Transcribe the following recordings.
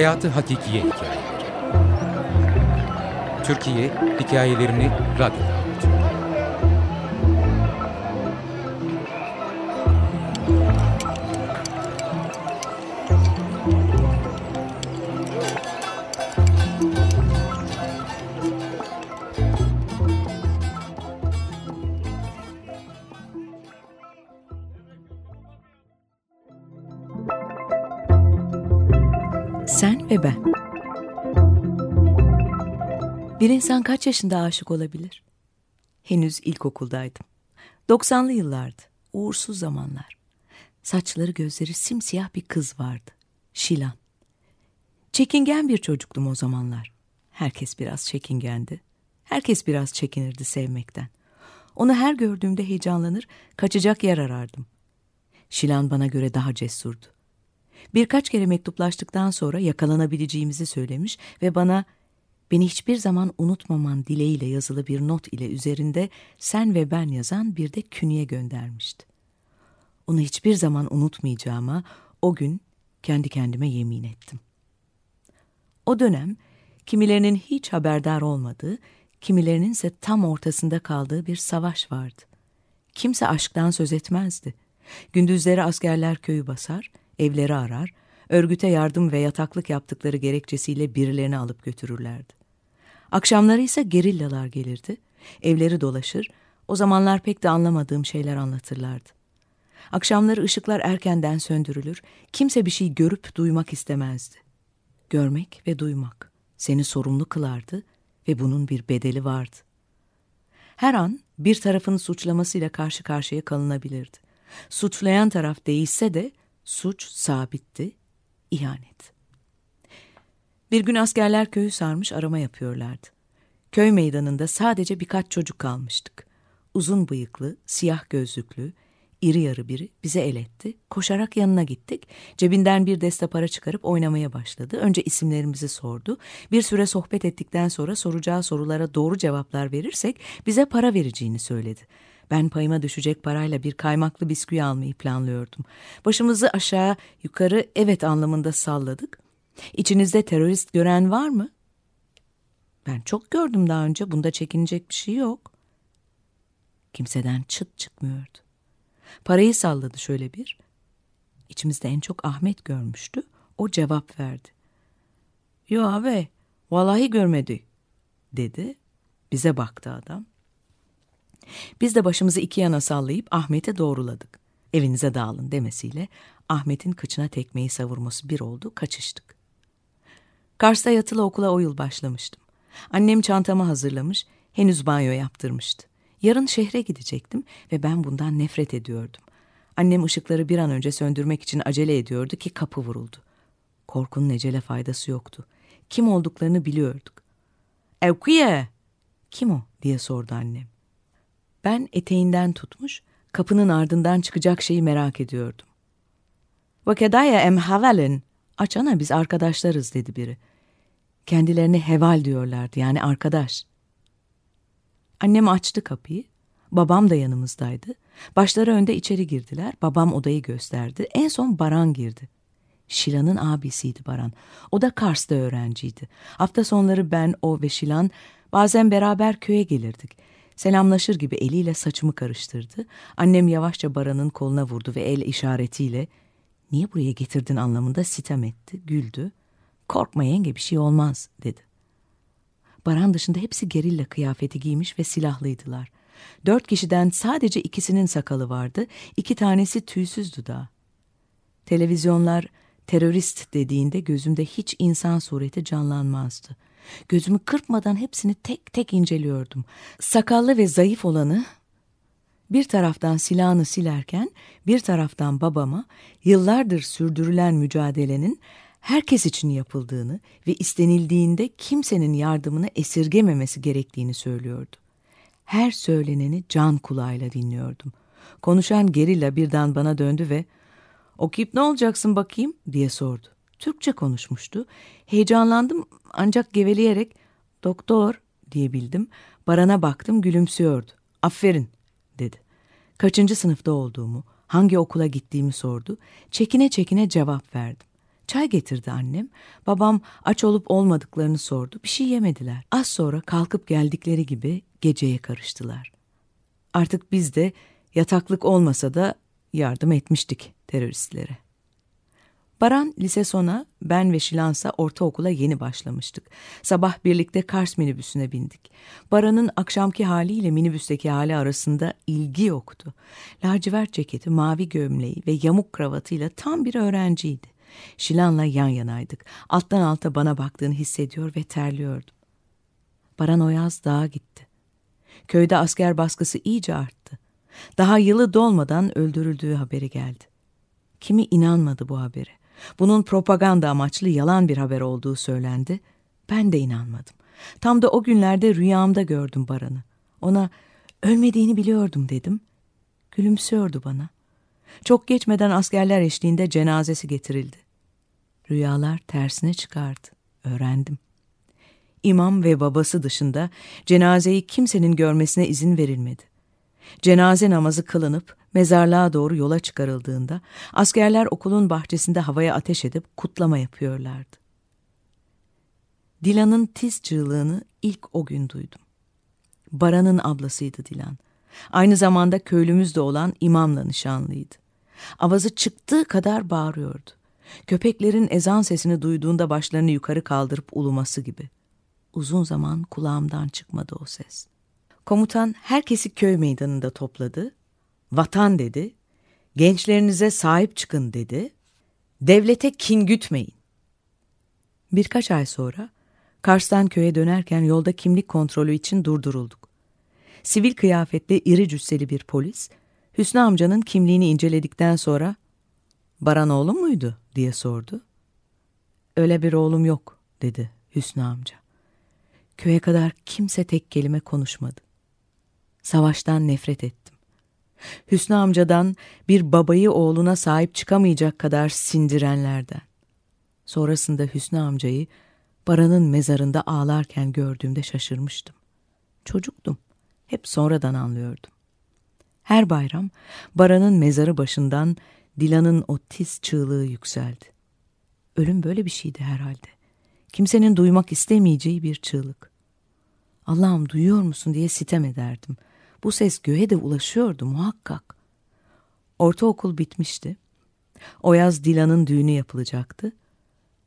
Hayatı Hakikiye Hikayeleri Türkiye hikayelerini radyoda Sen ve ben. Bir insan kaç yaşında aşık olabilir? Henüz ilkokuldaydım. 90'lı yıllardı. Uğursuz zamanlar. Saçları gözleri simsiyah bir kız vardı. Şilan. Çekingen bir çocuktum o zamanlar. Herkes biraz çekingendi. Herkes biraz çekinirdi sevmekten. Onu her gördüğümde heyecanlanır, kaçacak yer arardım. Şilan bana göre daha cesurdu. Birkaç kere mektuplaştıktan sonra yakalanabileceğimizi söylemiş ve bana beni hiçbir zaman unutmaman dileğiyle yazılı bir not ile üzerinde sen ve ben yazan bir de künye göndermişti. Onu hiçbir zaman unutmayacağıma o gün kendi kendime yemin ettim. O dönem kimilerinin hiç haberdar olmadığı, kimilerinin ise tam ortasında kaldığı bir savaş vardı. Kimse aşktan söz etmezdi. Gündüzleri askerler köyü basar, evleri arar, örgüte yardım ve yataklık yaptıkları gerekçesiyle birilerini alıp götürürlerdi. Akşamları ise gerillalar gelirdi, evleri dolaşır, o zamanlar pek de anlamadığım şeyler anlatırlardı. Akşamları ışıklar erkenden söndürülür, kimse bir şey görüp duymak istemezdi. Görmek ve duymak seni sorumlu kılardı ve bunun bir bedeli vardı. Her an bir tarafın suçlamasıyla karşı karşıya kalınabilirdi. Suçlayan taraf değişse de suç sabitti, ihanet. Bir gün askerler köyü sarmış arama yapıyorlardı. Köy meydanında sadece birkaç çocuk kalmıştık. Uzun bıyıklı, siyah gözlüklü, iri yarı biri bize el etti. Koşarak yanına gittik. Cebinden bir deste para çıkarıp oynamaya başladı. Önce isimlerimizi sordu. Bir süre sohbet ettikten sonra soracağı sorulara doğru cevaplar verirsek bize para vereceğini söyledi. Ben payıma düşecek parayla bir kaymaklı bisküvi almayı planlıyordum. Başımızı aşağı yukarı evet anlamında salladık. İçinizde terörist gören var mı? Ben çok gördüm daha önce. Bunda çekinecek bir şey yok. Kimseden çıt çıkmıyordu. Parayı salladı şöyle bir. İçimizde en çok Ahmet görmüştü. O cevap verdi. Yo abi, vallahi görmedi, dedi. Bize baktı adam. Biz de başımızı iki yana sallayıp Ahmet'e doğruladık. Evinize dağılın demesiyle Ahmet'in kıçına tekmeyi savurması bir oldu, kaçıştık. Kars'ta yatılı okula o yıl başlamıştım. Annem çantamı hazırlamış, henüz banyo yaptırmıştı. Yarın şehre gidecektim ve ben bundan nefret ediyordum. Annem ışıkları bir an önce söndürmek için acele ediyordu ki kapı vuruldu. Korkunun ecele faydası yoktu. Kim olduklarını biliyorduk. Evkiye! Kim o? diye sordu annem. Ben eteğinden tutmuş, kapının ardından çıkacak şeyi merak ediyordum. Vakedaya em havalen. Açana biz arkadaşlarız dedi biri. Kendilerine heval diyorlardı yani arkadaş. Annem açtı kapıyı. Babam da yanımızdaydı. Başları önde içeri girdiler. Babam odayı gösterdi. En son Baran girdi. Şilan'ın abisiydi Baran. O da Kars'ta öğrenciydi. Hafta sonları ben, o ve Şilan bazen beraber köye gelirdik. Selamlaşır gibi eliyle saçımı karıştırdı. Annem yavaşça Baran'ın koluna vurdu ve el işaretiyle niye buraya getirdin anlamında sitem etti, güldü. Korkma yenge bir şey olmaz dedi. Baran dışında hepsi gerilla kıyafeti giymiş ve silahlıydılar. Dört kişiden sadece ikisinin sakalı vardı, iki tanesi tüysüzdü daha. Televizyonlar terörist dediğinde gözümde hiç insan sureti canlanmazdı. Gözümü kırpmadan hepsini tek tek inceliyordum. Sakallı ve zayıf olanı bir taraftan silahını silerken bir taraftan babama yıllardır sürdürülen mücadelenin herkes için yapıldığını ve istenildiğinde kimsenin yardımını esirgememesi gerektiğini söylüyordu. Her söyleneni can kulağıyla dinliyordum. Konuşan gerilla birden bana döndü ve ''Okuyup ne olacaksın bakayım?'' diye sordu. Türkçe konuşmuştu. Heyecanlandım ancak geveleyerek ''Doktor'' diyebildim. Baran'a baktım gülümsüyordu. ''Aferin'' dedi. Kaçıncı sınıfta olduğumu, hangi okula gittiğimi sordu. Çekine çekine cevap verdim. Çay getirdi annem. Babam aç olup olmadıklarını sordu. Bir şey yemediler. Az sonra kalkıp geldikleri gibi geceye karıştılar. Artık biz de yataklık olmasa da yardım etmiştik teröristlere. Baran lise sona, ben ve Şilansa ortaokula yeni başlamıştık. Sabah birlikte Kars minibüsüne bindik. Baran'ın akşamki haliyle minibüsteki hali arasında ilgi yoktu. Lacivert ceketi, mavi gömleği ve yamuk kravatıyla tam bir öğrenciydi. Şilan'la yan yanaydık. Alttan alta bana baktığını hissediyor ve terliyordum. Baran o yaz dağa gitti. Köyde asker baskısı iyice arttı. Daha yılı dolmadan öldürüldüğü haberi geldi. Kimi inanmadı bu habere. Bunun propaganda amaçlı yalan bir haber olduğu söylendi. Ben de inanmadım. Tam da o günlerde rüyamda gördüm Baran'ı. Ona ölmediğini biliyordum dedim. Gülümsüyordu bana. Çok geçmeden askerler eşliğinde cenazesi getirildi. Rüyalar tersine çıkardı. Öğrendim. İmam ve babası dışında cenazeyi kimsenin görmesine izin verilmedi. Cenaze namazı kılınıp mezarlığa doğru yola çıkarıldığında askerler okulun bahçesinde havaya ateş edip kutlama yapıyorlardı. Dilan'ın tiz çığlığını ilk o gün duydum. Baran'ın ablasıydı Dilan. Aynı zamanda köylümüz de olan imamla nişanlıydı. Avazı çıktığı kadar bağırıyordu. Köpeklerin ezan sesini duyduğunda başlarını yukarı kaldırıp uluması gibi. Uzun zaman kulağımdan çıkmadı o ses. Komutan herkesi köy meydanında topladı. Vatan dedi. Gençlerinize sahip çıkın dedi. Devlete kin gütmeyin. Birkaç ay sonra Kars'tan köye dönerken yolda kimlik kontrolü için durdurulduk. Sivil kıyafetli iri cüsseli bir polis, Hüsnü amcanın kimliğini inceledikten sonra ''Baran oğlum muydu?'' diye sordu. ''Öyle bir oğlum yok.'' dedi Hüsnü amca. Köye kadar kimse tek kelime konuşmadı. Savaştan nefret ettim. Hüsnü amcadan bir babayı oğluna sahip çıkamayacak kadar sindirenlerden. Sonrasında Hüsnü amcayı Baran'ın mezarında ağlarken gördüğümde şaşırmıştım. Çocuktum. Hep sonradan anlıyordum. Her bayram Baran'ın mezarı başından Dilan'ın o tiz çığlığı yükseldi. Ölüm böyle bir şeydi herhalde. Kimsenin duymak istemeyeceği bir çığlık. Allah'ım duyuyor musun diye sitem ederdim. Bu ses göğe de ulaşıyordu muhakkak. Ortaokul bitmişti. O yaz Dilan'ın düğünü yapılacaktı.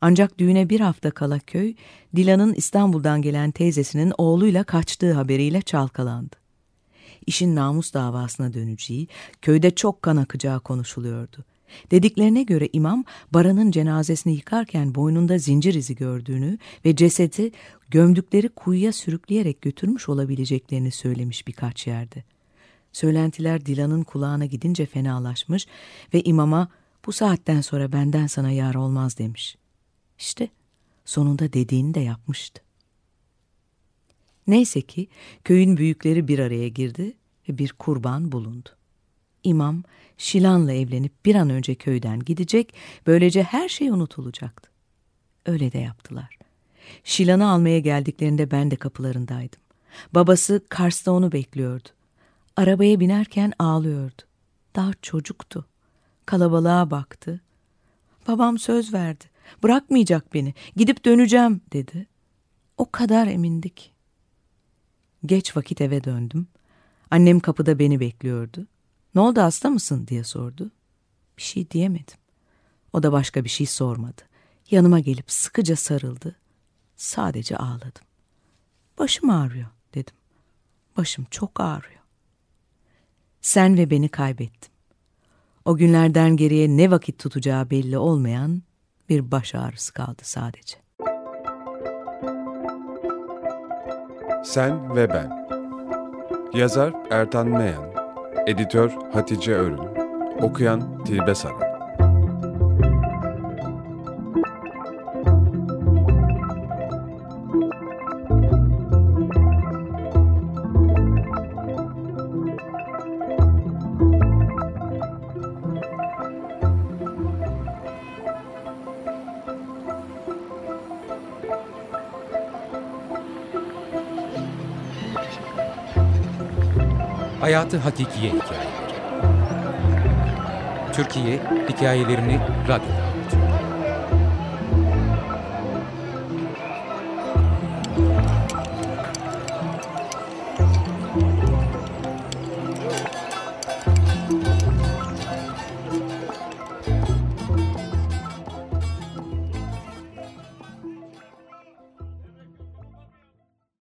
Ancak düğüne bir hafta kala köy, Dilan'ın İstanbul'dan gelen teyzesinin oğluyla kaçtığı haberiyle çalkalandı. İşin namus davasına döneceği, köyde çok kan akacağı konuşuluyordu. Dediklerine göre imam Baran'ın cenazesini yıkarken boynunda zincir izi gördüğünü ve cesedi gömdükleri kuyuya sürükleyerek götürmüş olabileceklerini söylemiş birkaç yerde. Söylentiler Dilan'ın kulağına gidince fenalaşmış ve imama bu saatten sonra benden sana yar olmaz demiş. İşte sonunda dediğini de yapmıştı. Neyse ki köyün büyükleri bir araya girdi ve bir kurban bulundu. İmam Şilan'la evlenip bir an önce köyden gidecek, böylece her şey unutulacaktı. Öyle de yaptılar. Şilan'ı almaya geldiklerinde ben de kapılarındaydım. Babası Kars'ta onu bekliyordu. Arabaya binerken ağlıyordu. Daha çocuktu. Kalabalığa baktı. Babam söz verdi. Bırakmayacak beni. Gidip döneceğim dedi. O kadar emindik. Geç vakit eve döndüm. Annem kapıda beni bekliyordu. Ne oldu hasta mısın diye sordu. Bir şey diyemedim. O da başka bir şey sormadı. Yanıma gelip sıkıca sarıldı. Sadece ağladım. Başım ağrıyor dedim. Başım çok ağrıyor. Sen ve beni kaybettim. O günlerden geriye ne vakit tutacağı belli olmayan bir baş ağrısı kaldı sadece. Sen ve Ben Yazar Ertan Meyan Editör Hatice Örün. Okuyan Tilbe Saran Hayatı Hakikiye Hikayeleri Türkiye Hikayelerini Radyo'da